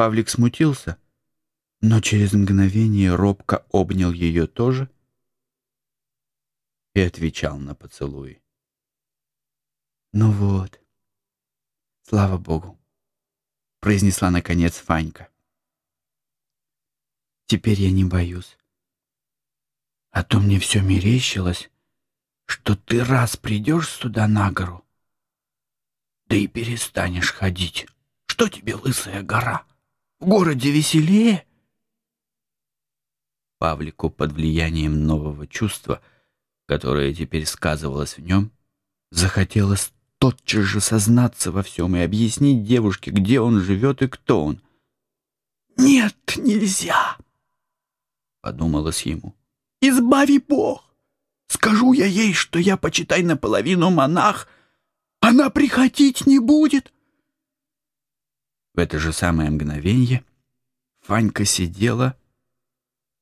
Павлик смутился, но через мгновение робко обнял ее тоже и отвечал на поцелуи. «Ну вот, слава Богу!» — произнесла наконец Фанька. «Теперь я не боюсь. А то мне все мерещилось, что ты раз придешь сюда на гору, да и перестанешь ходить. Что тебе лысая гора? В городе веселее?» Павлику под влиянием нового чувства, которое теперь сказывалось в нем, захотелось тотчас же сознаться во всем и объяснить девушке, где он живет и кто он. «Нет, нельзя!» — подумалось ему. «Избави Бог! Скажу я ей, что я, почитай, наполовину монах, она приходить не будет!» Это же самое мгновенье Фанька сидела,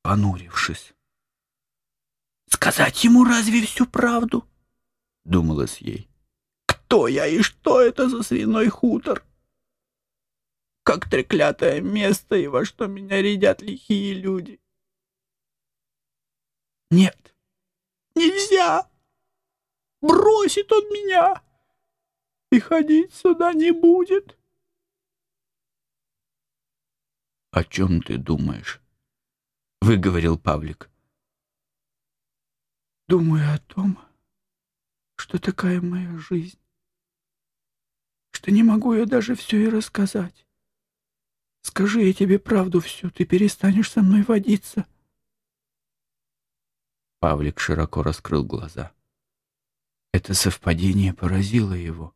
понурившись. «Сказать ему разве всю правду?» — думалось ей кто я и что это за свиной хутор? Как треклятое место и во что меня рядят лихие люди. Нет, нельзя. Бросит он меня и ходить сюда не будет. — О чем ты думаешь? — выговорил Павлик. — Думаю о том, что такая моя жизнь что не могу я даже все и рассказать. Скажи я тебе правду всю, ты перестанешь со мной водиться. Павлик широко раскрыл глаза. Это совпадение поразило его.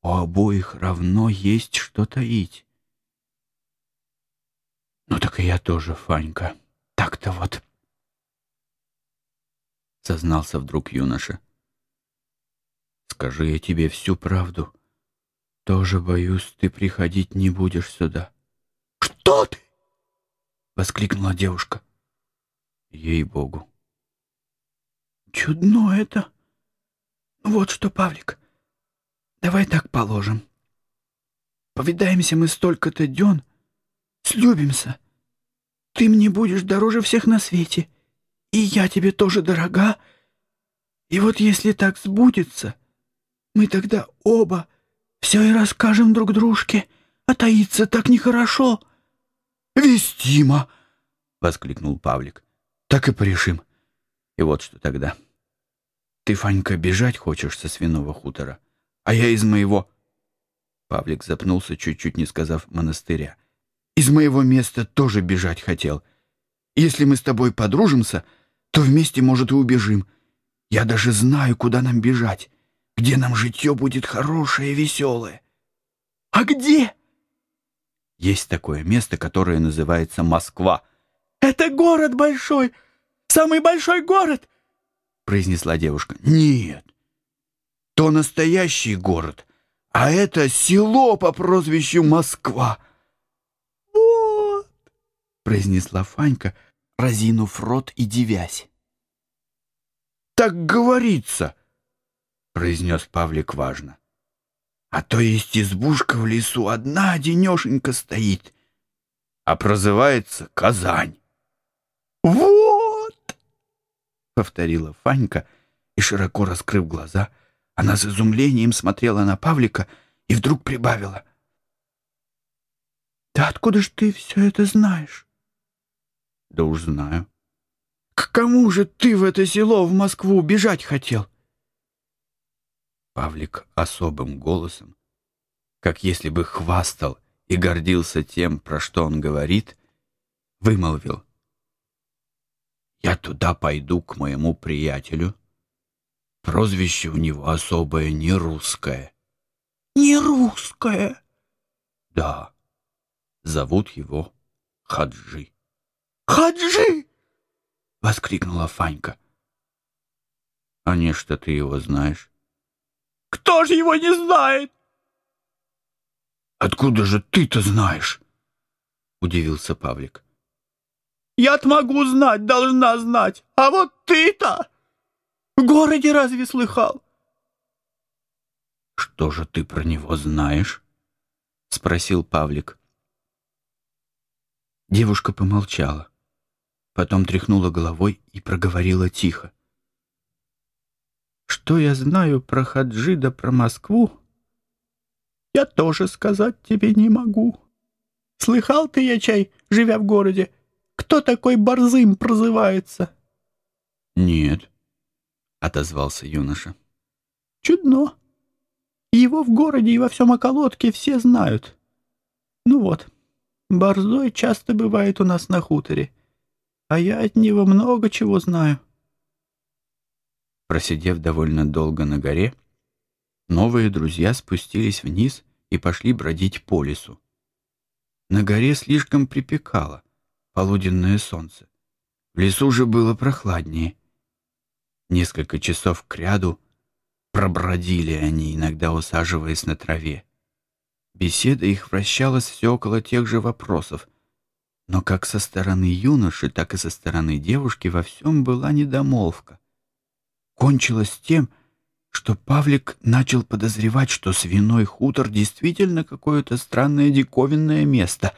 У обоих равно есть что таить. Ну так и я тоже, Фанька. Так-то вот. Сознался вдруг юноша. Скажи я тебе всю правду. Тоже боюсь, ты приходить не будешь сюда. Что ты? Воскликнула девушка. Ей-богу. Чудно это. Вот что, Павлик, давай так положим. Повидаемся мы столько-то дён, слюбимся. Ты мне будешь дороже всех на свете, и я тебе тоже дорога. И вот если так сбудется, мы тогда оба все и расскажем друг дружке, а таиться так нехорошо. — Вестимо! — воскликнул Павлик. — Так и порешим. И вот что тогда. Ты, Фанька, бежать хочешь со свиного хутора, а я из моего... Павлик запнулся, чуть-чуть не сказав монастыря. Из моего места тоже бежать хотел. Если мы с тобой подружимся, то вместе, может, и убежим. Я даже знаю, куда нам бежать где нам житье будет хорошее и веселое. А где? Есть такое место, которое называется Москва. Это город большой, самый большой город, произнесла девушка. Нет, то настоящий город, а это село по прозвищу Москва. Произнесла Фанька, разинув рот и дивясь. Так говорится, произнес Павлик важно. А то есть избушка в лесу одна одинешенька стоит, а прозывается Казань. Вот! Повторила Фанька и, широко раскрыв глаза, она с изумлением смотрела на Павлика и вдруг прибавила. «Да откуда ж ты все это знаешь?» «Да уж знаю». «К кому же ты в это село, в Москву, бежать хотел?» Павлик особым голосом, как если бы хвастал и гордился тем, про что он говорит, вымолвил. «Я туда пойду к моему приятелю. Прозвище у него особое, не русское». «Не русское?» «Да. Зовут его Хаджи». «Хаджи!» — воскликнула Фанька. «А не что ты его знаешь?» Кто же его не знает? Откуда же ты-то знаешь? Удивился Павлик. Я-то могу знать, должна знать. А вот ты-то в городе разве слыхал? Что же ты про него знаешь? Спросил Павлик. Девушка помолчала, потом тряхнула головой и проговорила тихо. «Что я знаю про Хаджида, про Москву, я тоже сказать тебе не могу. Слыхал ты, я чай, живя в городе, кто такой Борзым прозывается?» «Нет», — отозвался юноша. «Чудно. Его в городе и во всем околотке все знают. Ну вот, Борзой часто бывает у нас на хуторе, а я от него много чего знаю». Просидев довольно долго на горе, новые друзья спустились вниз и пошли бродить по лесу. На горе слишком припекало полуденное солнце. В лесу же было прохладнее. Несколько часов кряду пробродили они, иногда усаживаясь на траве. Беседа их вращалась все около тех же вопросов, но как со стороны юноши, так и со стороны девушки во всем была недомолвка. Кончилось тем, что Павлик начал подозревать, что свиной хутор действительно какое-то странное диковинное место.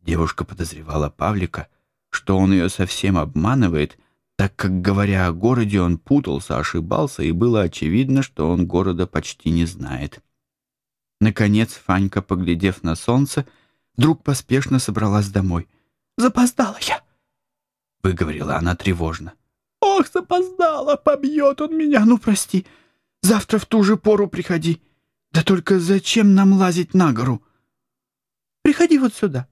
Девушка подозревала Павлика, что он ее совсем обманывает, так как, говоря о городе, он путался, ошибался, и было очевидно, что он города почти не знает. Наконец Фанька, поглядев на солнце, вдруг поспешно собралась домой. «Запоздала я!» — выговорила она тревожно. «Ох, запоздала! Побьет он меня! Ну, прости! Завтра в ту же пору приходи! Да только зачем нам лазить на гору? Приходи вот сюда,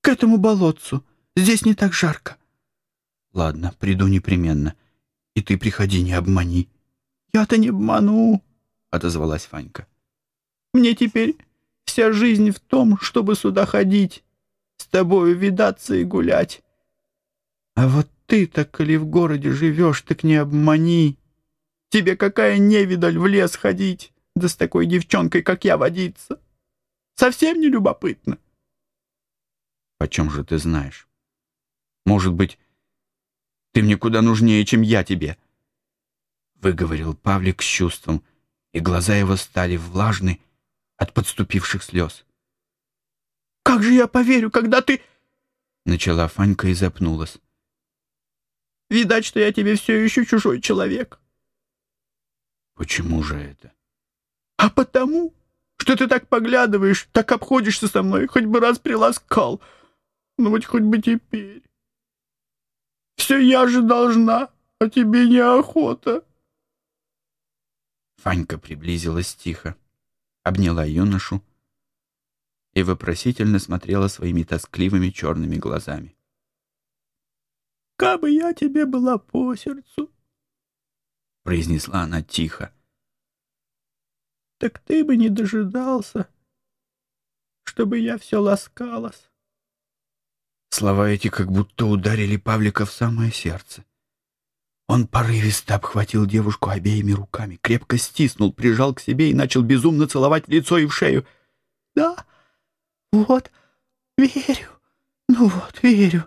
к этому болотцу. Здесь не так жарко». «Ладно, приду непременно. И ты приходи, не обмани». «Я-то не обману», — отозвалась Фанька. Мне теперь вся жизнь в том, чтобы сюда ходить, с тобою видаться и гулять. А вот ты-то, коли в городе живешь, так не обмани. Тебе какая невидаль в лес ходить, да с такой девчонкой, как я, водиться. Совсем не любопытно. Почем же ты знаешь? Может быть, ты мне куда нужнее, чем я тебе? Выговорил Павлик с чувством, и глаза его стали влажны, от подступивших слез. «Как же я поверю, когда ты...» Начала Фанька и запнулась. «Видать, что я тебе все еще чужой человек». «Почему же это?» «А потому, что ты так поглядываешь, так обходишься со мной, хоть бы раз приласкал. Ну вот хоть бы теперь. Все я же должна, а тебе неохота». Фанька приблизилась тихо обняла юношу и вопросительно смотрела своими тоскливыми черными глазами. «Кабы я тебе была по сердцу», — произнесла она тихо, — «так ты бы не дожидался, чтобы я все ласкалась». Слова эти как будто ударили Павлика в самое сердце. Он порывисто обхватил девушку обеими руками, крепко стиснул, прижал к себе и начал безумно целовать лицо и в шею. «Да, вот, верю, ну вот, верю».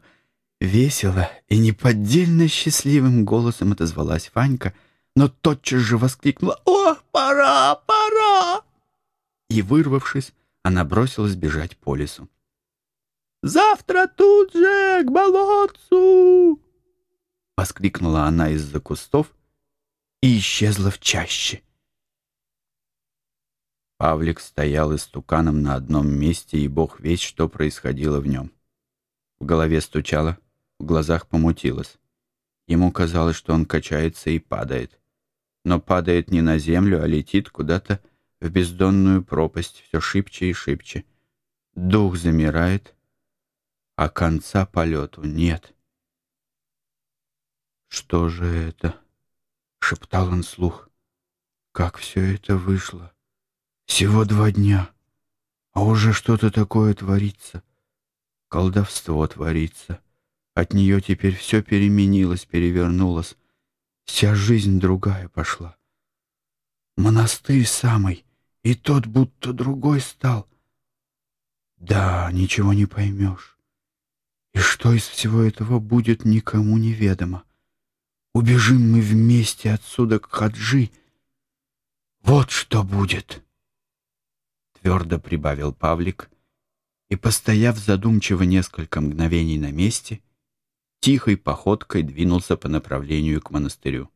Весело и неподдельно счастливым голосом отозвалась Ванька, но тотчас же воскликнула «О, пора, пора!» И, вырвавшись, она бросилась бежать по лесу. «Завтра тут же, к болотцу!» — воскликнула она из-за кустов и исчезла в чаще. Павлик стоял истуканом на одном месте, и бог весь, что происходило в нем. В голове стучало, в глазах помутилось. Ему казалось, что он качается и падает. Но падает не на землю, а летит куда-то в бездонную пропасть, все шибче и шибче. Дух замирает, а конца полету нет. «Что же это?» — шептал он слух. «Как все это вышло? Всего два дня, а уже что-то такое творится. Колдовство творится. От нее теперь все переменилось, перевернулось. Вся жизнь другая пошла. Монастырь самый, и тот будто другой стал. Да, ничего не поймешь. И что из всего этого будет, никому неведомо. Убежим мы вместе отсюда к Хаджи. Вот что будет!» Твердо прибавил Павлик и, постояв задумчиво несколько мгновений на месте, тихой походкой двинулся по направлению к монастырю.